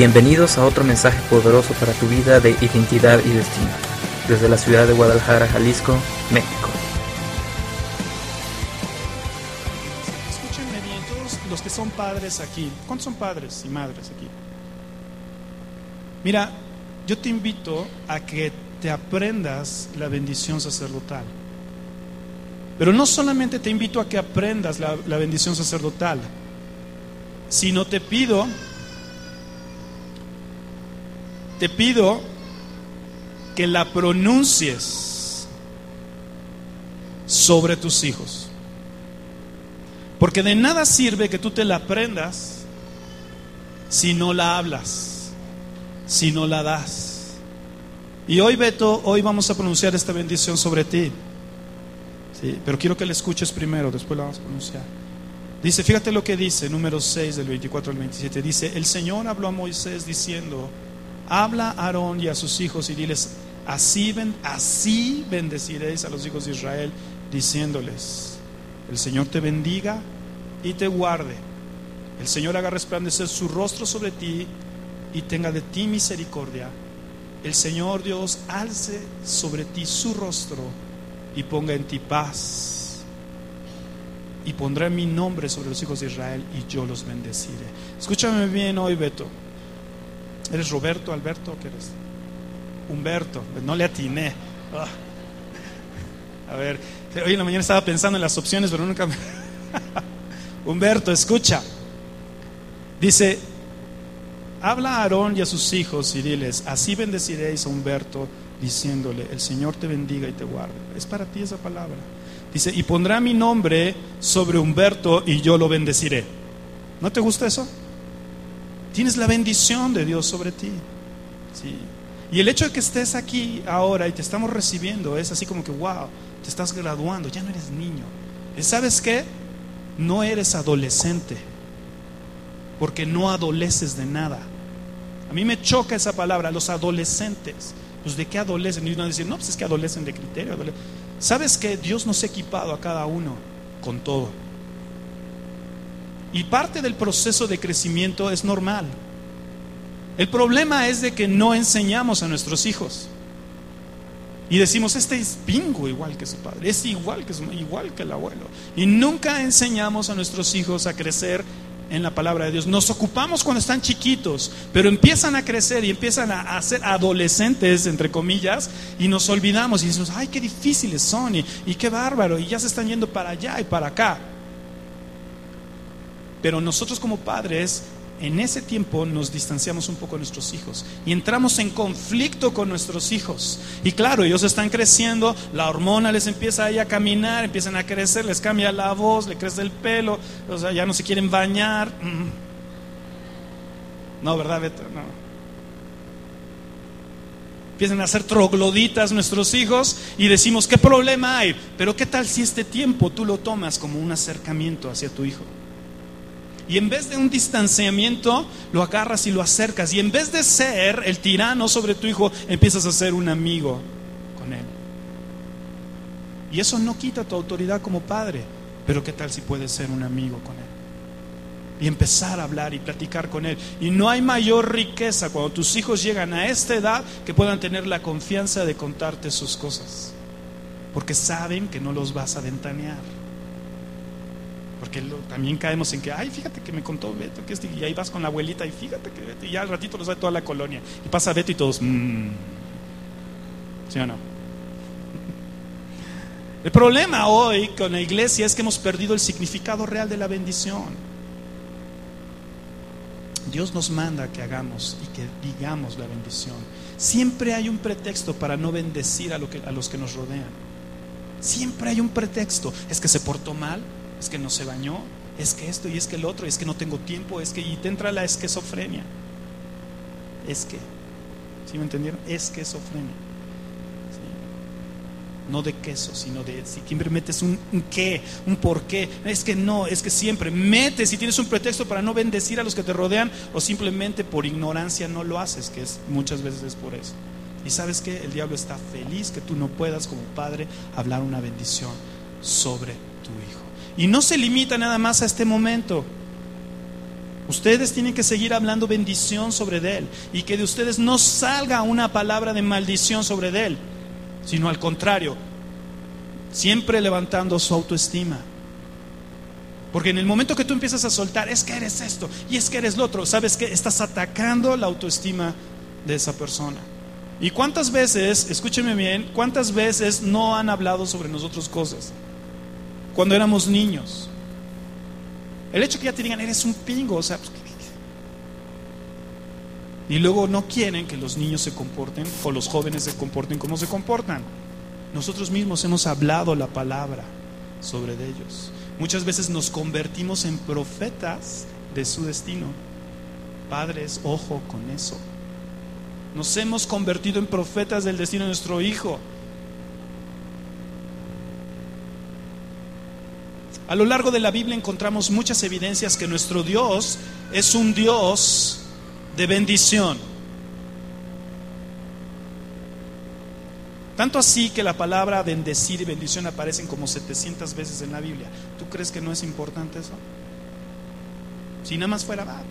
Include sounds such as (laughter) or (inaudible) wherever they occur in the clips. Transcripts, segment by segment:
Bienvenidos a otro mensaje poderoso para tu vida de identidad y destino, desde la ciudad de Guadalajara, Jalisco, México. Escúchenme bien, todos los que son padres aquí, ¿cuántos son padres y madres aquí? Mira, yo te invito a que te aprendas la bendición sacerdotal. Pero no solamente te invito a que aprendas la, la bendición sacerdotal, sino te pido, te pido que la pronuncies sobre tus hijos. Porque de nada sirve que tú te la aprendas si no la hablas, si no la das. Y hoy, Beto, hoy vamos a pronunciar esta bendición sobre ti. Sí, pero quiero que la escuches primero, después la vamos a pronunciar. Dice, fíjate lo que dice, número 6 del 24 al 27. Dice, el Señor habló a Moisés diciendo, habla a Aarón y a sus hijos y diles, así, ben, así bendeciréis a los hijos de Israel, diciéndoles, el Señor te bendiga y te guarde. El Señor haga resplandecer su rostro sobre ti y tenga de ti misericordia. El Señor Dios alce sobre ti su rostro y ponga en ti paz. Y pondré mi nombre sobre los hijos de Israel y yo los bendeciré. Escúchame bien hoy, Beto. ¿Eres Roberto, Alberto? ¿Qué eres? Humberto. No le atiné. Ah. A ver, hoy en la mañana estaba pensando en las opciones, pero nunca me... (laughs) Humberto, escucha. Dice, habla a Aarón y a sus hijos y diles, así bendeciréis a Humberto, diciéndole, el Señor te bendiga y te guarde. Es para ti esa palabra. Dice, y pondrá mi nombre sobre Humberto y yo lo bendeciré. ¿No te gusta eso? Tienes la bendición de Dios sobre ti. Sí. Y el hecho de que estés aquí ahora y te estamos recibiendo es así como que, wow, te estás graduando, ya no eres niño. ¿Y ¿Sabes qué? No eres adolescente, porque no adoleces de nada. A mí me choca esa palabra, los adolescentes. Pues de qué adolecen? Y uno dice, no, pues es que adolecen de criterio. ¿Sabes que Dios nos ha equipado a cada uno con todo? Y parte del proceso de crecimiento es normal. El problema es de que no enseñamos a nuestros hijos. Y decimos, este es bingo igual que su padre, es igual que, su, igual que el abuelo. Y nunca enseñamos a nuestros hijos a crecer en la palabra de Dios. Nos ocupamos cuando están chiquitos, pero empiezan a crecer y empiezan a, a ser adolescentes, entre comillas, y nos olvidamos y decimos, ay, qué difíciles son y, y qué bárbaro, y ya se están yendo para allá y para acá. Pero nosotros como padres, en ese tiempo nos distanciamos un poco de nuestros hijos y entramos en conflicto con nuestros hijos. Y claro, ellos están creciendo, la hormona les empieza ahí a caminar, empiezan a crecer, les cambia la voz, le crece el pelo, o sea, ya no se quieren bañar. No, ¿verdad, Beto? No. Empiezan a hacer trogloditas nuestros hijos y decimos, ¿qué problema hay? Pero ¿qué tal si este tiempo tú lo tomas como un acercamiento hacia tu hijo? Y en vez de un distanciamiento, lo agarras y lo acercas. Y en vez de ser el tirano sobre tu hijo, empiezas a ser un amigo con él. Y eso no quita tu autoridad como padre. Pero ¿qué tal si puedes ser un amigo con él? Y empezar a hablar y platicar con él. Y no hay mayor riqueza cuando tus hijos llegan a esta edad que puedan tener la confianza de contarte sus cosas. Porque saben que no los vas a ventanear. Porque también caemos en que, ay, fíjate que me contó Beto que este, y ahí vas con la abuelita y fíjate que Beto, y ya al ratito lo sabe toda la colonia. Y pasa Beto y todos, mmm. ¿sí o no? (laughs) El problema hoy con la iglesia es que hemos perdido el significado real de la bendición. Dios nos manda que hagamos y que digamos la bendición. Siempre hay un pretexto para no bendecir a los que nos rodean. Siempre hay un pretexto. Es que se portó mal, es que no se bañó, es que esto y es que el otro, es que no tengo tiempo, es que y te entra la esquizofrenia. Es que, ¿sí me entendieron? Esquizofrenia. ¿Sí? No de queso, sino de si siempre metes un, qué, un por qué. Es que no, es que siempre metes y tienes un pretexto para no bendecir a los que te rodean o simplemente por ignorancia no lo haces, que es muchas veces es por eso. Y sabes que el diablo está feliz que tú no puedas como padre hablar una bendición sobre tu hijo. Y no se limita nada más a este momento. Ustedes tienen que seguir hablando bendición sobre él y que de ustedes no salga una palabra de maldición sobre él, sino al contrario, siempre levantando su autoestima. Porque en el momento que tú empiezas a soltar, es que eres esto y es que eres lo otro, sabes que estás atacando la autoestima de esa persona. ¿Y cuántas veces, escúcheme bien, cuántas veces no han hablado sobre nosotros cosas? Cuando éramos niños. El hecho que ya te digan, eres un pingo, o sea, pues, y luego no quieren que los niños se comporten o los jóvenes se comporten como se comportan. Nosotros mismos hemos hablado la palabra sobre ellos. Muchas veces nos convertimos en profetas de su destino. Padres, ojo con eso. Nos hemos convertido en profetas del destino de nuestro hijo. A lo largo de la Biblia encontramos muchas evidencias que nuestro Dios es un Dios de bendición. Tanto así que la palabra bendecir y bendición aparecen como 700 veces en la Biblia. ¿Tú crees que no es importante eso? Si nada más fuera, va,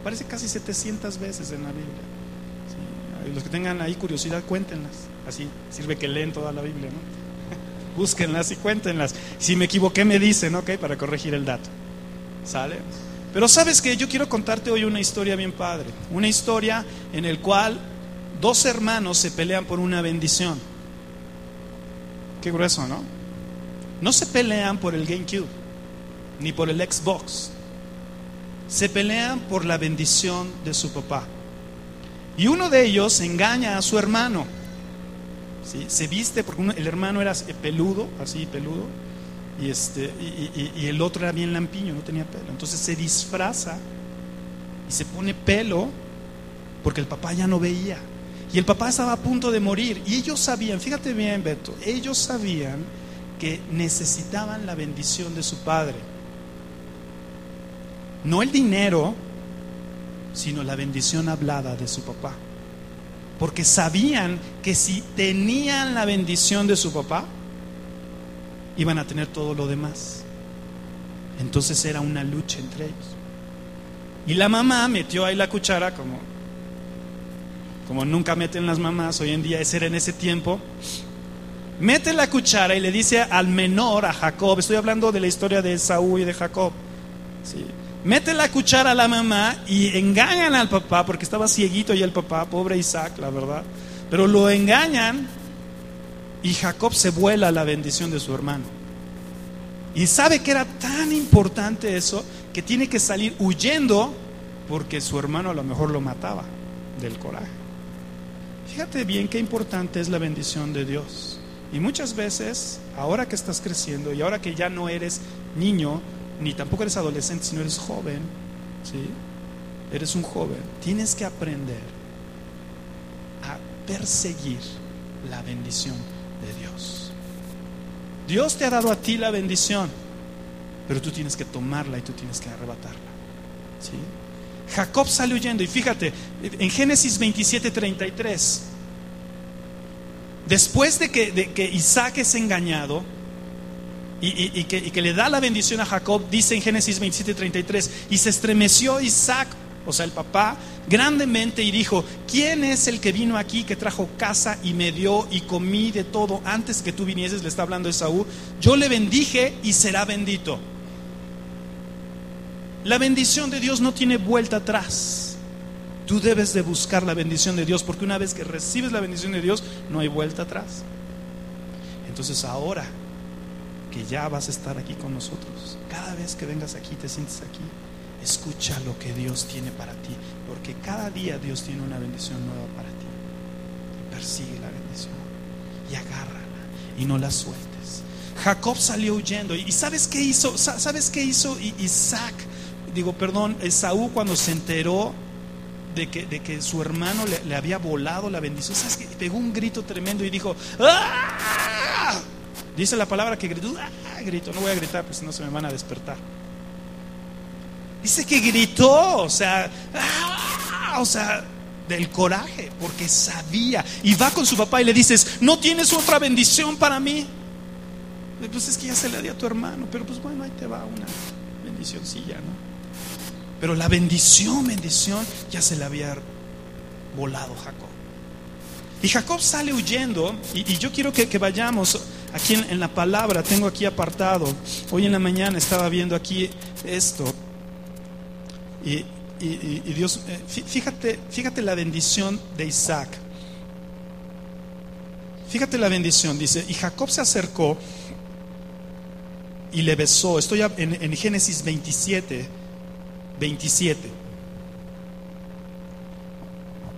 aparece casi 700 veces en la Biblia. los que tengan ahí curiosidad, cuéntenlas. Así sirve que leen toda la Biblia, ¿no? Búsquenlas y cuéntenlas. Si me equivoqué, me dicen, ok, para corregir el dato. ¿Sale? Pero sabes que yo quiero contarte hoy una historia bien padre. Una historia en el cual dos hermanos se pelean por una bendición. Qué grueso, ¿no? No se pelean por el GameCube, ni por el Xbox. Se pelean por la bendición de su papá. Y uno de ellos engaña a su hermano se viste, porque el hermano era peludo, así peludo, y, este, y, el otro era bien lampiño, no tenía pelo. Entonces se disfraza y se pone pelo porque el papá ya no veía. Y el papá estaba a punto de morir. Y ellos sabían, fíjate bien, Beto, ellos sabían que necesitaban la bendición de su padre. No el dinero, sino la bendición hablada de su papá porque sabían que si tenían la bendición de su papá, iban a tener todo lo demás. Entonces era una lucha entre ellos. Y la mamá metió ahí la cuchara como, como nunca meten las mamás hoy en día, ese era en ese tiempo. Mete la cuchara y le dice al menor, a Jacob, estoy hablando de la historia de Saúl y de Jacob. ¿sí? Mete la cuchara a la mamá y engañan al papá, porque estaba cieguito y el papá, pobre Isaac, la verdad. Pero lo engañan y Jacob se vuela la bendición de su hermano. Y sabe que era tan importante eso que tiene que salir huyendo porque su hermano a lo mejor lo mataba del coraje. Fíjate bien qué importante es la bendición de Dios. Y muchas veces, ahora que estás creciendo y ahora que ya no eres niño, ni tampoco eres adolescente, sino eres joven, ¿sí? Eres un joven. Tienes que aprender a perseguir la bendición de Dios. Dios te ha dado a ti la bendición, pero tú tienes que tomarla y tú tienes que arrebatarla. ¿sí? Jacob sale huyendo y fíjate, en Génesis 27, 33, después de que, de que Isaac es engañado, y, que, le da la bendición a Jacob, dice en Génesis 27:33, y se estremeció Isaac, o sea, el papá, grandemente y dijo, ¿quién es el que vino aquí, que trajo casa y me dio y comí de todo antes que tú vinieses? Le está hablando Esaú, yo le bendije y será bendito. La bendición de Dios no tiene vuelta atrás. Tú debes de buscar la bendición de Dios, porque una vez que recibes la bendición de Dios, no hay vuelta atrás. Entonces ahora que ya vas a estar aquí con nosotros. Cada vez que vengas aquí, te sientes aquí, escucha lo que Dios tiene para ti, porque cada día Dios tiene una bendición nueva para ti. persigue la bendición y agárrala y no la sueltes. Jacob salió huyendo y ¿sabes qué hizo? ¿Sabes qué hizo Isaac? Digo, perdón, Esaú cuando se enteró de que, de que su hermano le, había volado la bendición, ¿sabes qué? Pegó un grito tremendo y dijo, ¡Ah! Dice la palabra que gritó, ah, gritó, no voy a gritar, pues no se me van a despertar. Dice que gritó, o sea, ah, o sea, del coraje, porque sabía. Y va con su papá y le dices, no tienes otra bendición para mí. Pues es que ya se le dio a tu hermano, pero pues bueno, ahí te va una bendicioncilla, ¿no? Pero la bendición, bendición, ya se le había volado Jacob. Y Jacob sale huyendo, y, yo quiero que, vayamos aquí en, la palabra, tengo aquí apartado, hoy en la mañana estaba viendo aquí esto, y, Dios, eh, fíjate, fíjate la bendición de Isaac. Fíjate la bendición, dice, y Jacob se acercó y le besó. Estoy en, en Génesis 27, 27.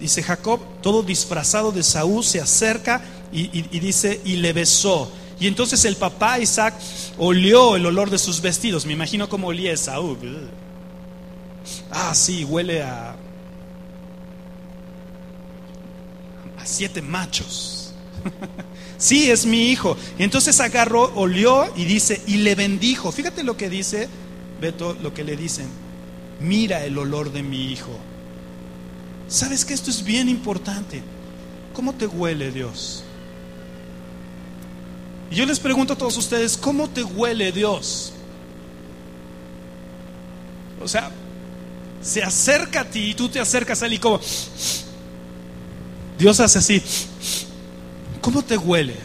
Dice Jacob, todo disfrazado de Saúl, se acerca y, dice, y le besó. Y entonces el papá Isaac olió el olor de sus vestidos. Me imagino cómo olía Saúl. Ah, sí, huele a, a siete machos. (laughs) sí, es mi hijo. Y entonces agarró, olió y dice, y le bendijo. Fíjate lo que dice, Beto, lo que le dicen mira el olor de mi hijo. ¿Sabes que esto es bien importante? ¿Cómo te huele Dios? Y yo les pregunto a todos ustedes, ¿cómo te huele Dios? O sea, se acerca a ti y tú te acercas a él y como Dios hace así. ¿Cómo te huele?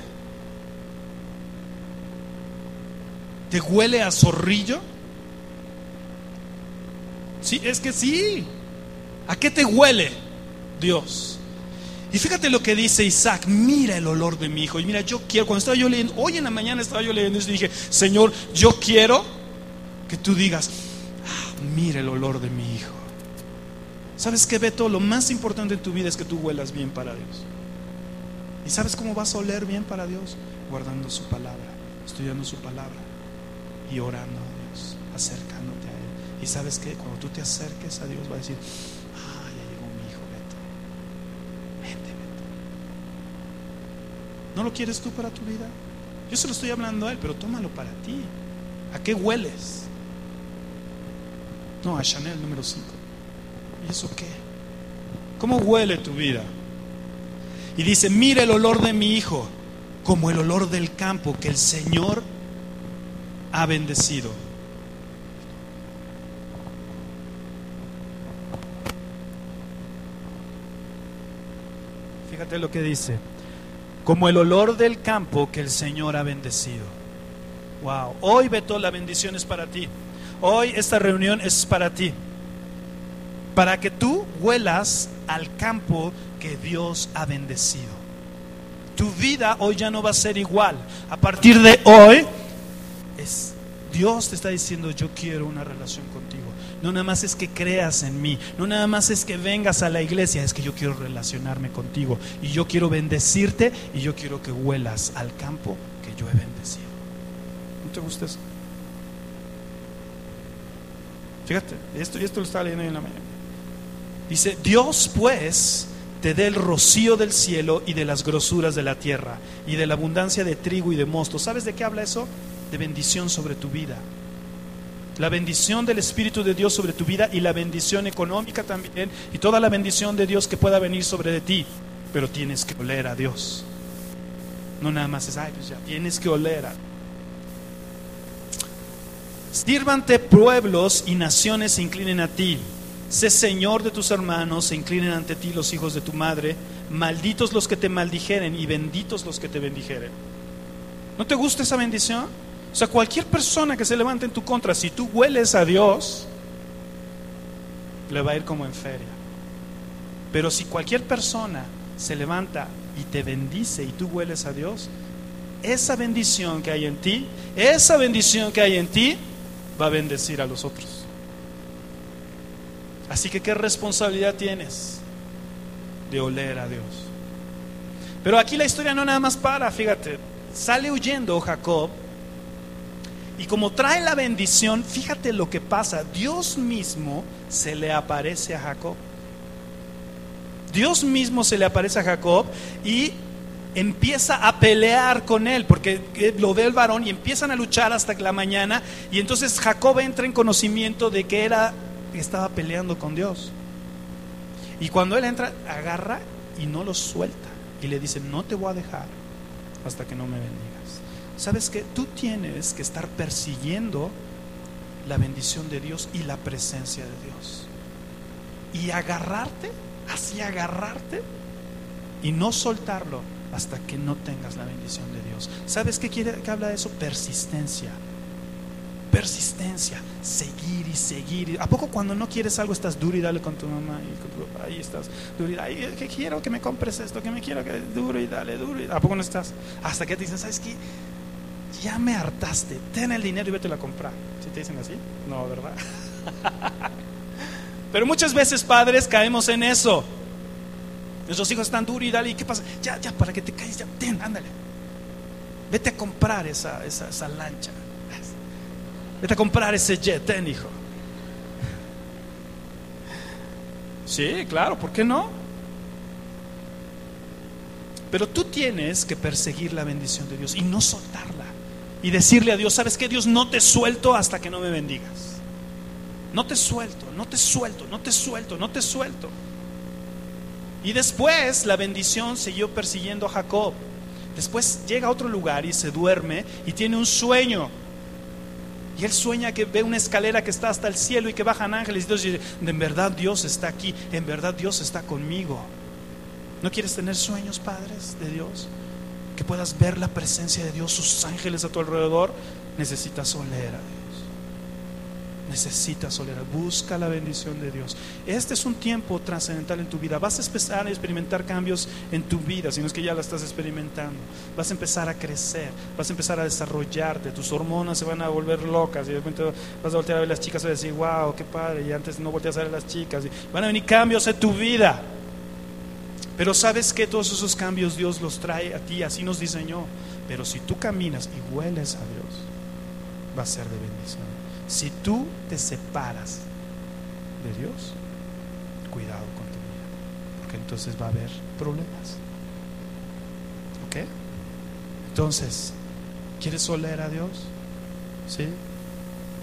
¿Te huele a zorrillo? Sí, es que sí. ¿A qué te huele Dios? Y fíjate lo que dice Isaac, mira el olor de mi hijo. Y mira, yo quiero, cuando estaba yo leyendo, hoy en la mañana estaba yo leyendo y dije, Señor, yo quiero que tú digas, ah, mira el olor de mi hijo. ¿Sabes qué, Beto? Lo más importante en tu vida es que tú huelas bien para Dios. ¿Y sabes cómo vas a oler bien para Dios? Guardando su palabra, estudiando su palabra y orando a Dios, acercándote a Él. Y sabes que cuando tú te acerques a Dios va a decir, ah, ya llegó mi hijo, vete. Vete, vete. ¿No lo quieres tú para tu vida? Yo se lo estoy hablando a él, pero tómalo para ti. ¿A qué hueles? No, a Chanel número 5. ¿Y eso qué? ¿Cómo huele tu vida? Y dice, mira el olor de mi hijo, como el olor del campo que el Señor ha bendecido. Fíjate lo que dice. Como el olor del campo que el Señor ha bendecido. Wow. Hoy, Beto, la bendición es para ti. Hoy esta reunión es para ti. Para que tú huelas al campo que Dios ha bendecido. Tu vida hoy ya no va a ser igual. A partir de hoy, es, Dios te está diciendo, yo quiero una relación contigo. No nada más es que creas en mí, no nada más es que vengas a la iglesia, es que yo quiero relacionarme contigo y yo quiero bendecirte y yo quiero que huelas al campo que yo he bendecido. ¿No te gusta eso? Fíjate, esto, esto lo estaba leyendo en la mañana. Dice, Dios pues te dé el rocío del cielo y de las grosuras de la tierra y de la abundancia de trigo y de mosto. ¿Sabes de qué habla eso? De bendición sobre tu vida la bendición del Espíritu de Dios sobre tu vida y la bendición económica también y toda la bendición de Dios que pueda venir sobre de ti. Pero tienes que oler a Dios. No nada más es, ay, pues ya, tienes que oler a Sírvante pueblos y naciones se inclinen a ti. Sé Señor de tus hermanos, se inclinen ante ti los hijos de tu madre. Malditos los que te maldijeren y benditos los que te bendijeren. ¿No te gusta esa bendición? O sea, cualquier persona que se levante en tu contra, si tú hueles a Dios, le va a ir como en feria. Pero si cualquier persona se levanta y te bendice y tú hueles a Dios, esa bendición que hay en ti, esa bendición que hay en ti, va a bendecir a los otros. Así que, ¿qué responsabilidad tienes de oler a Dios? Pero aquí la historia no nada más para, fíjate, sale huyendo Jacob y como trae la bendición, fíjate lo que pasa. Dios mismo se le aparece a Jacob. Dios mismo se le aparece a Jacob y empieza a pelear con él, porque lo ve el varón y empiezan a luchar hasta la mañana. Y entonces Jacob entra en conocimiento de que era, estaba peleando con Dios. Y cuando él entra, agarra y no lo suelta. Y le dice, no te voy a dejar hasta que no me bendiga. ¿Sabes que Tú tienes que estar persiguiendo la bendición de Dios y la presencia de Dios. Y agarrarte, así agarrarte y no soltarlo hasta que no tengas la bendición de Dios. ¿Sabes qué quiere que habla de eso? Persistencia. Persistencia, seguir y seguir. ¿A poco cuando no quieres algo estás duro y dale con tu mamá y con tu papá? Ahí estás duro y dale, que quiero que me compres esto, que me quiero que duro y dale, duro y ¿A poco no estás? Hasta que te dicen, ¿sabes qué? Ya me hartaste, ten el dinero y vete a comprar. ¿Sí te dicen así? No, ¿verdad? (laughs) Pero muchas veces padres caemos en eso. Nuestros hijos están duros y dale, ¿y qué pasa? Ya, ya, para que te caigas, ya, ten, ándale. Vete a comprar esa, esa, esa lancha. Vete a comprar ese jet, ten, hijo. Sí, claro, ¿por qué no? Pero tú tienes que perseguir la bendición de Dios y no soltarla. Y decirle a Dios, ¿sabes qué? Dios, no te suelto hasta que no me bendigas. No te suelto, no te suelto, no te suelto, no te suelto. Y después la bendición siguió persiguiendo a Jacob. Después llega a otro lugar y se duerme y tiene un sueño. Y él sueña que ve una escalera que está hasta el cielo y que bajan ángeles. Y Dios dice, en verdad Dios está aquí, en verdad Dios está conmigo. ¿No quieres tener sueños, padres, de Dios? Que puedas ver la presencia de Dios, sus ángeles a tu alrededor. Necesitas oler a Dios. Necesitas oler. Busca la bendición de Dios. Este es un tiempo trascendental en tu vida. Vas a empezar a experimentar cambios en tu vida, si no es que ya la estás experimentando. Vas a empezar a crecer, vas a empezar a desarrollarte. Tus hormonas se van a volver locas y de repente vas a voltear a ver a las chicas y decir, wow, qué padre. Y antes no volteas a ver a las chicas. Y van a venir cambios en tu vida. Pero sabes que todos esos cambios Dios los trae a ti, así nos diseñó. Pero si tú caminas y hueles a Dios, va a ser de bendición. Si tú te separas de Dios, cuidado con tu vida, porque entonces va a haber problemas. ¿Ok? Entonces, ¿quieres oler a Dios? ¿Sí?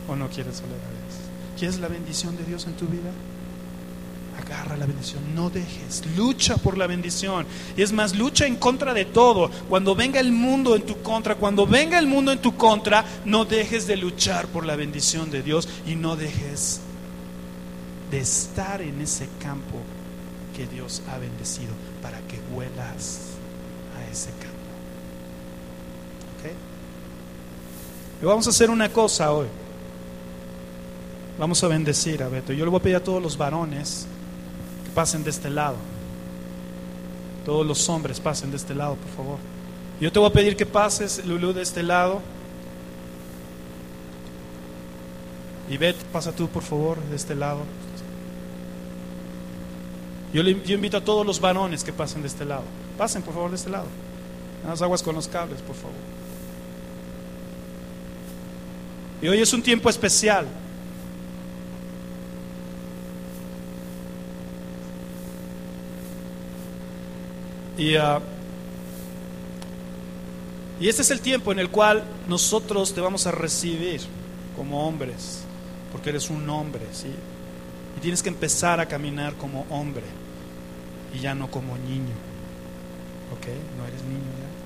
¿O no quieres oler a Dios? ¿Quieres la bendición de Dios en tu vida? Agarra la bendición, no dejes, lucha por la bendición. Y es más, lucha en contra de todo. Cuando venga el mundo en tu contra, cuando venga el mundo en tu contra, no dejes de luchar por la bendición de Dios y no dejes de estar en ese campo que Dios ha bendecido para que huelas a ese campo. ¿Ok? Y vamos a hacer una cosa hoy. Vamos a bendecir a Beto. Yo le voy a pedir a todos los varones pasen de este lado. Todos los hombres pasen de este lado, por favor. Yo te voy a pedir que pases, Lulu, de este lado. Y Beth, pasa tú, por favor, de este lado. Yo, yo invito a todos los varones que pasen de este lado. Pasen, por favor, de este lado. Las aguas con los cables, por favor. Y hoy es un tiempo especial. Y, uh, y este es el tiempo en el cual nosotros te vamos a recibir como hombres, porque eres un hombre, ¿sí? Y tienes que empezar a caminar como hombre y ya no como niño. ¿Ok? No eres niño ya.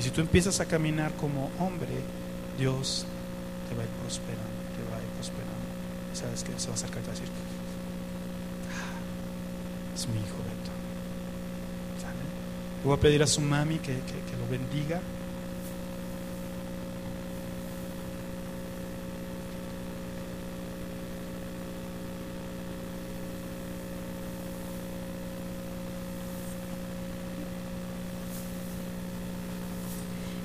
Y si tú empiezas a caminar como hombre, Dios te va a ir prosperando, te va a ir prosperando. ¿Sabes que Se va a acercar y va a decir, ah, es mi hijo Beto. Le voy a pedir a su mami que, que lo bendiga.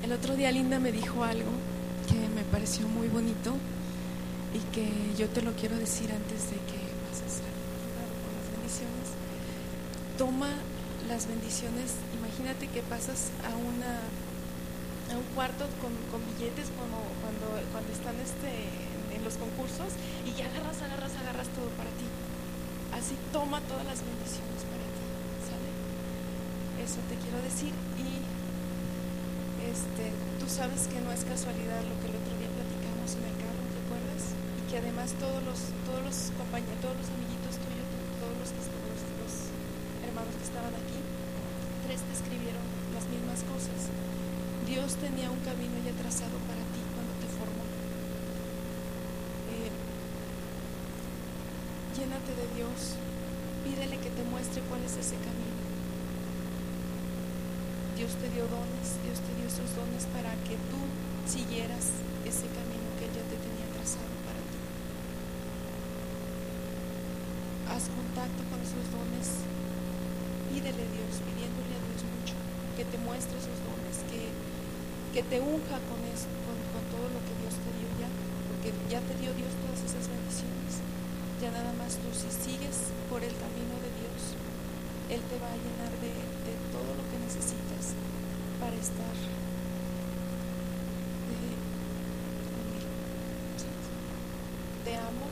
El otro día Linda me dijo algo que me pareció muy bonito y que yo te lo quiero decir antes de que pases con las bendiciones. Toma las bendiciones, imagínate que pasas a una a un cuarto con, con billetes cuando, cuando están este, en los concursos y ya agarras, agarras, agarras todo para ti. Así toma todas las bendiciones para ti. Eso te quiero decir y este, tú sabes que no es casualidad lo que el otro día platicamos en el carro, ¿te acuerdas? Y que además todos los, todos los compañeros, todos los amiguitos cosas. Dios tenía un camino ya trazado para ti cuando te formó. Eh, llénate de Dios, pídele que te muestre cuál es ese camino. Dios te dio dones, Dios te dio esos dones para que tú siguieras ese camino que ya te tenía trazado para ti. Haz contacto con esos dones, pídele a Dios, pidiéndole a Dios mucho que te muestre esos dones, que, que te unja con eso, con todo lo que Dios te dio ya, porque ya te dio Dios todas esas bendiciones. Ya nada más tú si sigues por el camino de Dios, Él te va a llenar de, de todo lo que necesitas para estar de, con Él. Te amo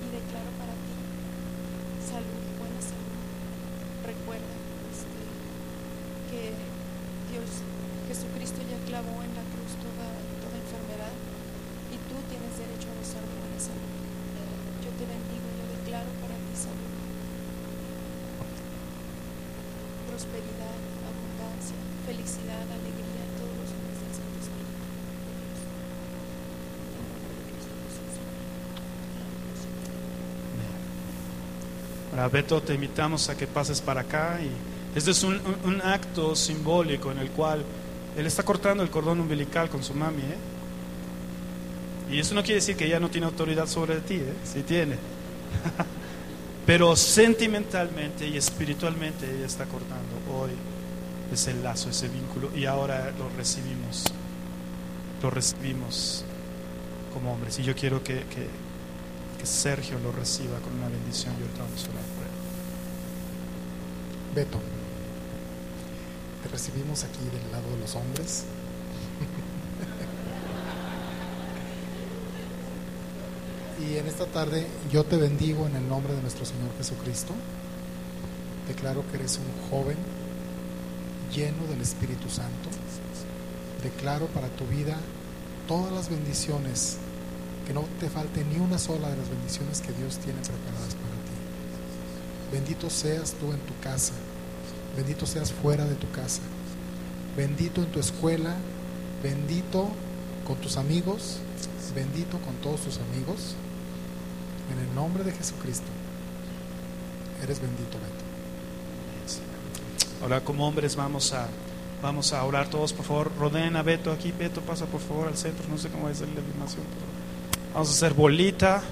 y declaro para ti salud, buena salud. Recuerda este, que Dios, Jesucristo ya clavó en la cruz toda, toda enfermedad y tú tienes derecho a gozar de buena salud. Yo te bendigo, yo declaro para ti salud, prosperidad, abundancia, felicidad, alegría, todos los dones del Santo Espíritu. Ahora, Beto, te invitamos a que pases para acá y este es un, un- un acto simbólico en el cual él está cortando el cordón umbilical con su mami, ¿eh? Y eso no quiere decir que ella no tiene autoridad sobre ti, ¿eh? Sí tiene. (laughs) Pero sentimentalmente y espiritualmente ella está cortando hoy ese lazo, ese vínculo y ahora lo recibimos, lo recibimos como hombres. Y yo quiero que, que, Sergio lo reciba con una bendición y ahorita vamos a orar por él. Beto, te recibimos aquí del lado de los hombres. Y en esta tarde yo te bendigo en el nombre de nuestro Señor Jesucristo. Declaro que eres un joven lleno del Espíritu Santo. Declaro para tu vida todas las bendiciones, que no te falte ni una sola de las bendiciones que Dios tiene preparadas para ti. Bendito seas tú en tu casa. Bendito seas fuera de tu casa. Bendito en tu escuela. Bendito con tus amigos. Bendito con todos tus amigos. En el nombre de Jesucristo. Eres bendito, Beto. Ahora como hombres vamos a, vamos a orar todos, por favor. Rodeen a Beto aquí. Beto, pasa por favor al centro. No sé cómo es la animación. Vamos a hacer bolita.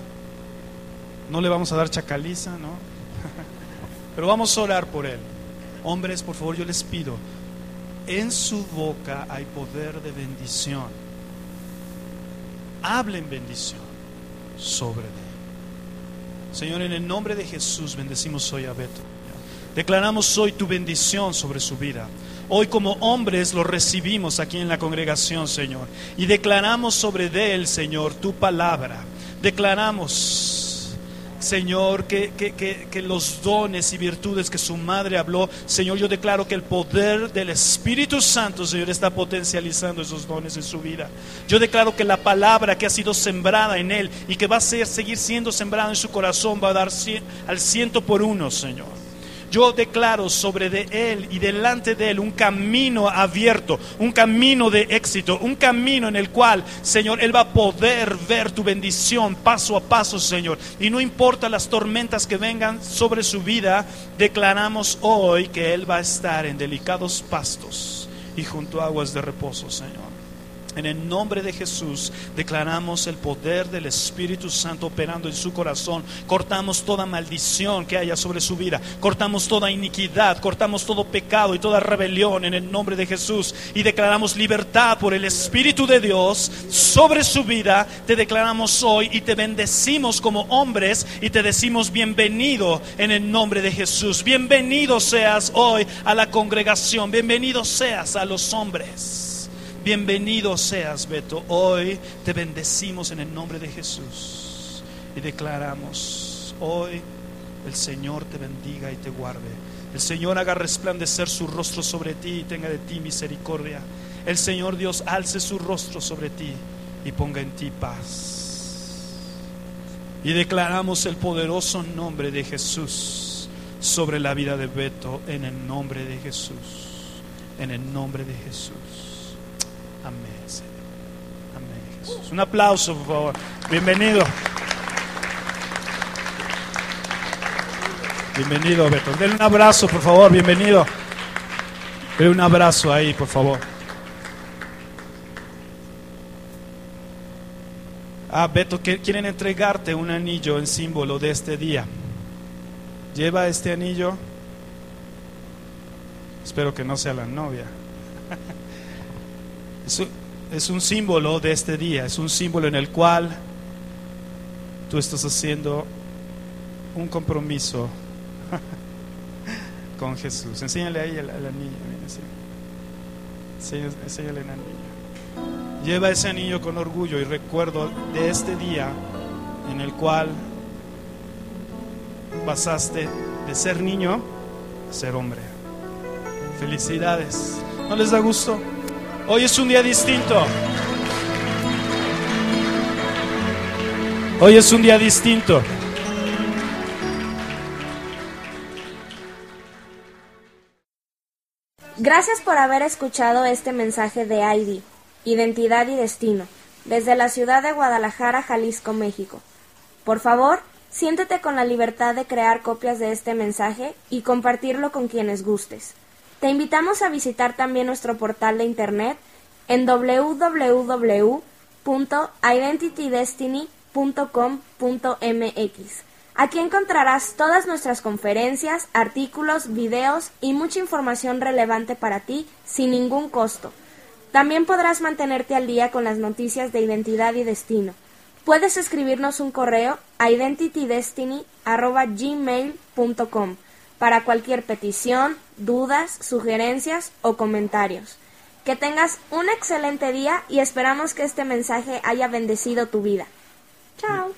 No le vamos a dar chacaliza, ¿no? (laughs) Pero vamos a orar por él. Hombres, por favor, yo les pido. En su boca hay poder de bendición. Hablen bendición sobre él. Señor, en el nombre de Jesús bendecimos hoy a Beto. Declaramos hoy tu bendición sobre su vida. Hoy como hombres lo recibimos aquí en la congregación, Señor. Y declaramos sobre él, Señor, tu palabra. Declaramos, Señor, que, que, que, que los dones y virtudes que su madre habló, Señor, yo declaro que el poder del Espíritu Santo, Señor, está potencializando esos dones en su vida. Yo declaro que la palabra que ha sido sembrada en él y que va a ser, seguir siendo sembrada en su corazón va a dar cien- al ciento por uno, Señor. Yo declaro sobre de Él y delante de Él un camino abierto, un camino de éxito, un camino en el cual, Señor, Él va a poder ver tu bendición paso a paso, Señor. Y no importa las tormentas que vengan sobre su vida, declaramos hoy que Él va a estar en delicados pastos y junto a aguas de reposo, Señor. En el nombre de Jesús declaramos el poder del Espíritu Santo operando en su corazón. Cortamos toda maldición que haya sobre su vida. Cortamos toda iniquidad. Cortamos todo pecado y toda rebelión en el nombre de Jesús. Y declaramos libertad por el Espíritu de Dios sobre su vida. Te declaramos hoy y te bendecimos como hombres y te decimos bienvenido en el nombre de Jesús. Bienvenido seas hoy a la congregación. Bienvenido seas a los hombres. Bienvenido seas, Beto. Hoy te bendecimos en el nombre de Jesús y declaramos, hoy el Señor te bendiga y te guarde. El Señor haga resplandecer su rostro sobre ti y tenga de ti misericordia. El Señor Dios alce su rostro sobre ti y ponga en ti paz. Y declaramos el poderoso nombre de Jesús sobre la vida de Beto en el nombre de Jesús. En el nombre de Jesús. Amén, Señor. Amén, Jesús. Un aplauso, por favor. Bienvenido. Bienvenido, Beto. Denle un abrazo, por favor, bienvenido. Denle un abrazo ahí, por favor. Ah, Beto, quieren entregarte un anillo en símbolo de este día. Lleva este anillo. Espero que no sea la novia. (laughs) Es un, símbolo de este día, es un símbolo en el cual tú estás haciendo un compromiso (laughs) con Jesús. Enséñale ahí el, el anillo. mira, sí. Enséñale, enséñale el anillo. Lleva ese anillo con orgullo y recuerdo de este día en el cual pasaste de ser niño a ser hombre. Felicidades. ¿No les da gusto? Hoy es un día distinto. Hoy es un día distinto. Gracias por haber escuchado este mensaje de ID, Identidad y Destino, desde la ciudad de Guadalajara, Jalisco, México. Por favor, siéntete con la libertad de crear copias de este mensaje y compartirlo con quienes gustes. Te invitamos a visitar también nuestro portal de internet en www.identitydestiny.com.mx. Aquí encontrarás todas nuestras conferencias, artículos, videos y mucha información relevante para ti sin ningún costo. También podrás mantenerte al día con las noticias de identidad y destino. Puedes escribirnos un correo a identitydestiny.gmail.com para cualquier petición, dudas, sugerencias o comentarios. Que tengas un excelente día y esperamos que este mensaje haya bendecido tu vida. Chao.